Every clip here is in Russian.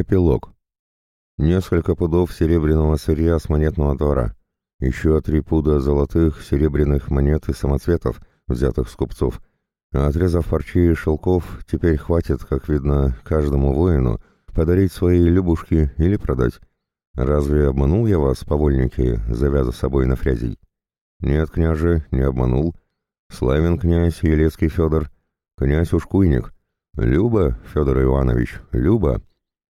Эпилог. Несколько пудов серебряного сырья с монетного двора. Еще три пуда золотых, серебряных монет и самоцветов, взятых с купцов. А отрезав парчи и шелков, теперь хватит, как видно, каждому воину подарить свои любушки или продать. Разве обманул я вас, повольники, завязав собой на фрязей? Нет, княже, не обманул. Славен князь Елецкий Федор, князь Ушкуйник. Люба, Федор Иванович, Люба.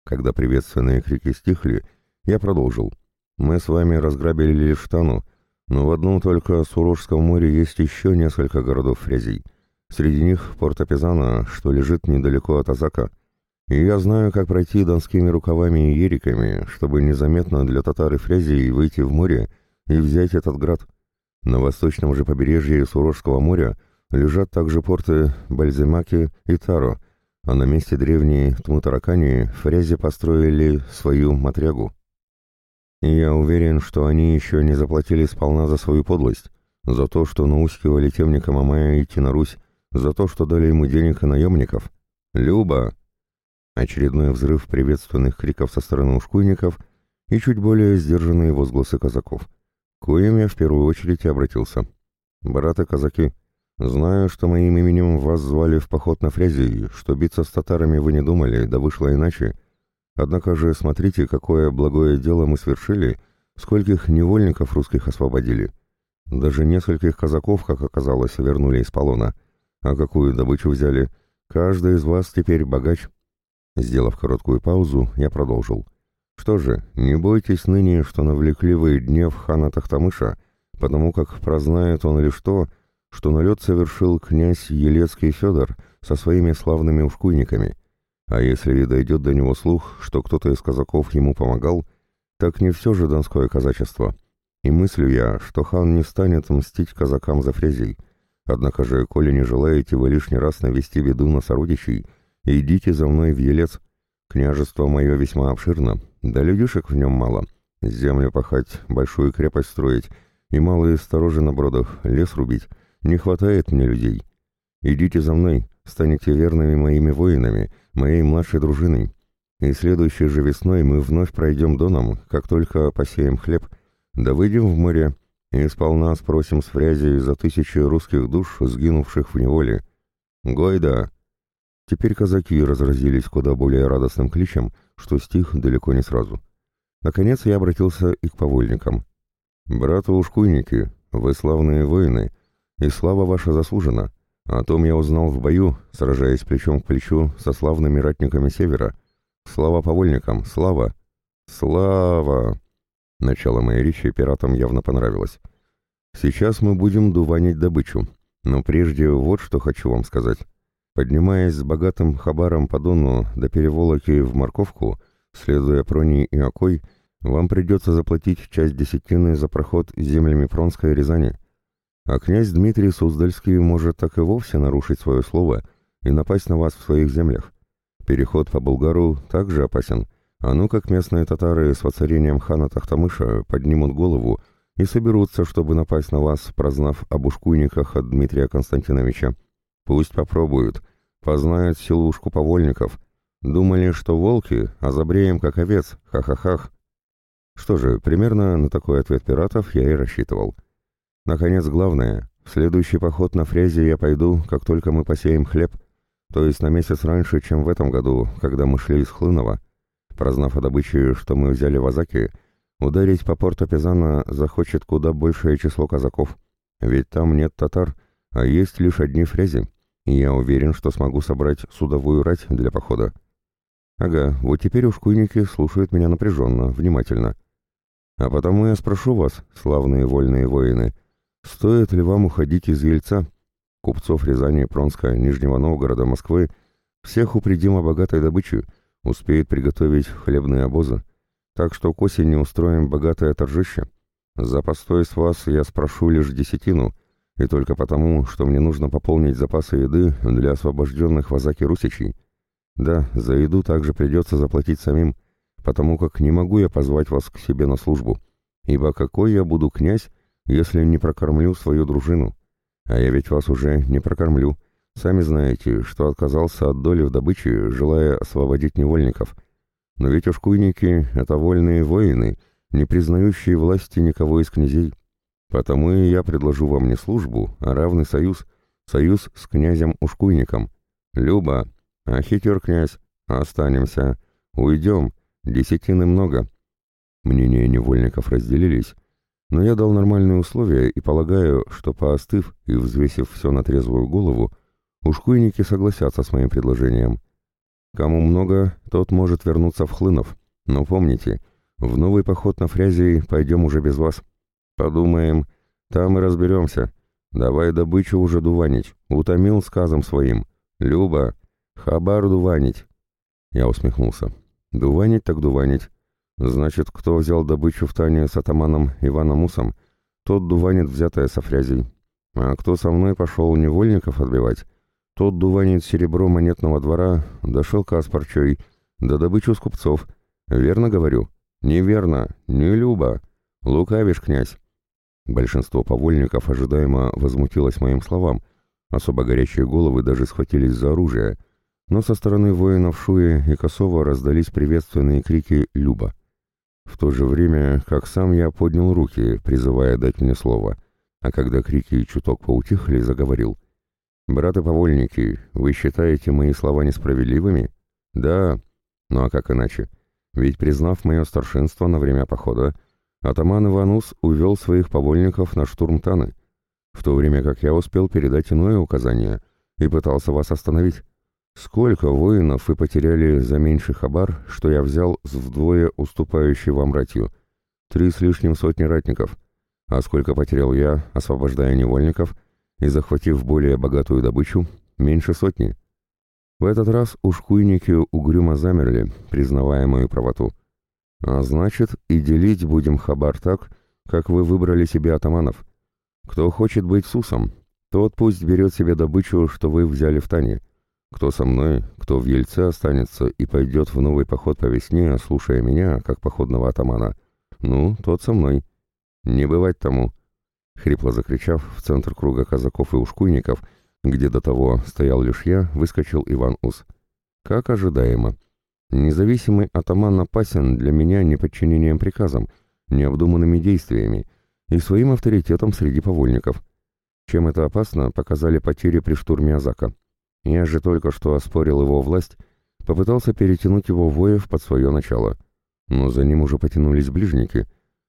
Когда приветственные крики стихли, я продолжил. «Мы с вами разграбили Лиштану, но в одном только Сурожском море есть еще несколько городов-фрязей. Среди них порт Апизана, что лежит недалеко от Азака. И я знаю, как пройти донскими рукавами и ериками, чтобы незаметно для татар и фрязей выйти в море и взять этот град. На восточном же побережье Сурожского моря лежат также порты Бальземаки и Таро, а на месте древней Тмутаракани фрязи построили свою матрягу. И я уверен, что они еще не заплатили сполна за свою подлость, за то, что наускивали темника Мамая идти на Русь, за то, что дали ему денег и наемников. «Люба!» Очередной взрыв приветственных криков со стороны ушкуйников и чуть более сдержанные возгласы казаков. К коим я в первую очередь обратился. «Браты-казаки!» Знаю, что моим именем вас звали в поход на Фрязий, что биться с татарами вы не думали, да вышло иначе. Однако же смотрите, какое благое дело мы свершили, скольких невольников русских освободили. Даже нескольких казаков, как оказалось, вернули из полона. А какую добычу взяли? Каждый из вас теперь богач. Сделав короткую паузу, я продолжил. Что же, не бойтесь ныне, что навлекли вы гнев хана Тахтамыша, потому как прознает он лишь то, что налет совершил князь Елецкий Федор со своими славными ушкуйниками, а если и дойдет до него слух, что кто-то из казаков ему помогал, так не все же донское казачество. И мыслю я, что хан не станет мстить казакам за фрезей. Однако же, коли не желаете вы лишний раз навести беду на сородичей, идите за мной в Елец. Княжество мое весьма обширно, да людишек в нем мало. Землю пахать, большую крепость строить и малые сторожи на бродах, лес рубить — не хватает мне людей. Идите за мной, станете верными моими воинами, моей младшей дружиной. И следующей же весной мы вновь пройдем доном, как только посеем хлеб, да выйдем в море и сполна спросим с фрязи за тысячи русских душ, сгинувших в неволе. Гойда!» Теперь казаки разразились куда более радостным кличем, что стих далеко не сразу. Наконец я обратился и к повольникам. «Браты-ушкуйники, вы славные воины, и слава ваша заслужена. О том я узнал в бою, сражаясь плечом к плечу со славными ратниками Севера. Слава повольникам, слава! Слава!» Начало моей речи пиратам явно понравилось. «Сейчас мы будем дуванить добычу, но прежде вот что хочу вам сказать. Поднимаясь с богатым хабаром по Дону до переволоки в Морковку, следуя Прони и Окой, вам придется заплатить часть десятины за проход землями Пронской и Рязани». А князь Дмитрий Суздальский может так и вовсе нарушить свое слово и напасть на вас в своих землях. Переход по Булгару также опасен, а ну как местные татары с воцарением хана Тахтамыша поднимут голову и соберутся, чтобы напасть на вас, прознав об ушкуйниках от Дмитрия Константиновича. Пусть попробуют, познают силушку повольников. Думали, что волки, а забреем как овец, ха-ха-хах. Что же, примерно на такой ответ пиратов я и рассчитывал. Наконец, главное, в следующий поход на Фрезе я пойду, как только мы посеем хлеб, то есть на месяц раньше, чем в этом году, когда мы шли из Хлынова. Прознав о добыче, что мы взяли в Азаке, ударить по порту Пизана захочет куда большее число казаков, ведь там нет татар, а есть лишь одни фрези, и я уверен, что смогу собрать судовую рать для похода. Ага, вот теперь уж куйники слушают меня напряженно, внимательно. А потому я спрошу вас, славные вольные воины, — Стоит ли вам уходить из Ельца? Купцов Рязани, Пронска, Нижнего Новгорода, Москвы всех упредим о богатой добыче, успеет приготовить хлебные обозы. Так что к осени устроим богатое торжище. За постой с вас я спрошу лишь десятину, и только потому, что мне нужно пополнить запасы еды для освобожденных в Азаке русичей. Да, за еду также придется заплатить самим, потому как не могу я позвать вас к себе на службу, ибо какой я буду князь, если не прокормлю свою дружину. А я ведь вас уже не прокормлю. Сами знаете, что отказался от доли в добыче, желая освободить невольников. Но ведь ушкуйники — это вольные воины, не признающие власти никого из князей. Потому и я предложу вам не службу, а равный союз, союз с князем-ушкуйником. Люба, а хитер князь, останемся, уйдем, десятины много. Мнения невольников разделились, но я дал нормальные условия и полагаю, что поостыв и взвесив все на трезвую голову, ушкуйники согласятся с моим предложением. Кому много, тот может вернуться в Хлынов, но помните, в новый поход на Фрязии пойдем уже без вас. Подумаем, там и разберемся. Давай добычу уже дуванить, утомил сказом своим. Люба, хабар дуванить. Я усмехнулся. Дуванить так дуванить. Значит, кто взял добычу в Тане с атаманом Иваном Мусом, тот дуванит взятое со фрязей. А кто со мной пошел невольников отбивать, тот дуванит серебро монетного двора, да шелка с парчой, да добычу с купцов. Верно говорю? Неверно, не Люба. Лукавишь, князь. Большинство повольников ожидаемо возмутилось моим словам. Особо горячие головы даже схватились за оружие. Но со стороны воинов Шуи и Косова раздались приветственные крики «Люба». В то же время, как сам я поднял руки, призывая дать мне слово, а когда крики чуток поутихли, заговорил. «Браты-повольники, вы считаете мои слова несправедливыми?» «Да. Ну а как иначе? Ведь, признав мое старшинство на время похода, атаман Иванус увел своих повольников на штурм Таны, в то время как я успел передать иное указание и пытался вас остановить. Сколько воинов вы потеряли за меньший хабар, что я взял с вдвое уступающей вам ратью? Три с лишним сотни ратников. А сколько потерял я, освобождая невольников и захватив более богатую добычу? Меньше сотни. В этот раз уж куйники угрюмо замерли, признавая мою правоту. А значит, и делить будем хабар так, как вы выбрали себе атаманов. Кто хочет быть сусом, тот пусть берет себе добычу, что вы взяли в Тане. Кто со мной, кто в Ельце останется и пойдет в новый поход по весне, слушая меня, как походного атамана, ну, тот со мной. Не бывать тому. Хрипло закричав, в центр круга казаков и ушкуйников, где до того стоял лишь я, выскочил Иван Ус. Как ожидаемо. Независимый атаман опасен для меня неподчинением приказам, необдуманными действиями и своим авторитетом среди повольников. Чем это опасно, показали потери при штурме Азака. Я же только что оспорил его власть, попытался перетянуть его воев под свое начало. Но за ним уже потянулись ближники,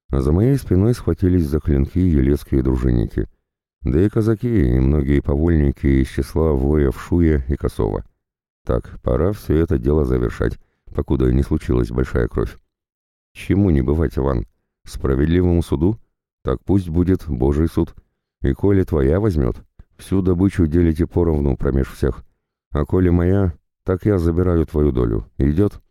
а за моей спиной схватились за клинки елецкие дружинники. Да и казаки, и многие повольники из числа воев Шуя и Косова. Так, пора все это дело завершать, покуда не случилась большая кровь. Чему не бывать, Иван? Справедливому суду? Так пусть будет Божий суд. И коли твоя возьмет, всю добычу делите поровну промеж всех. А коли моя, так я забираю твою долю. Идет?»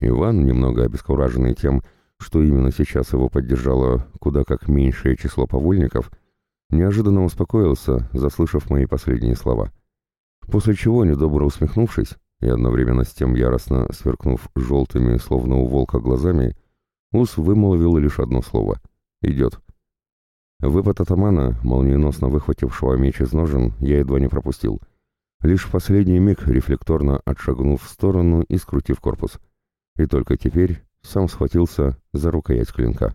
Иван, немного обескураженный тем, что именно сейчас его поддержало куда как меньшее число повольников, неожиданно успокоился, заслышав мои последние слова. После чего, недобро усмехнувшись и одновременно с тем яростно сверкнув желтыми, словно у волка, глазами, Ус вымолвил лишь одно слово — «Идет». Выпад атамана, молниеносно выхватившего меч из ножен, я едва не пропустил — лишь в последний миг рефлекторно отшагнув в сторону и скрутив корпус. И только теперь сам схватился за рукоять клинка.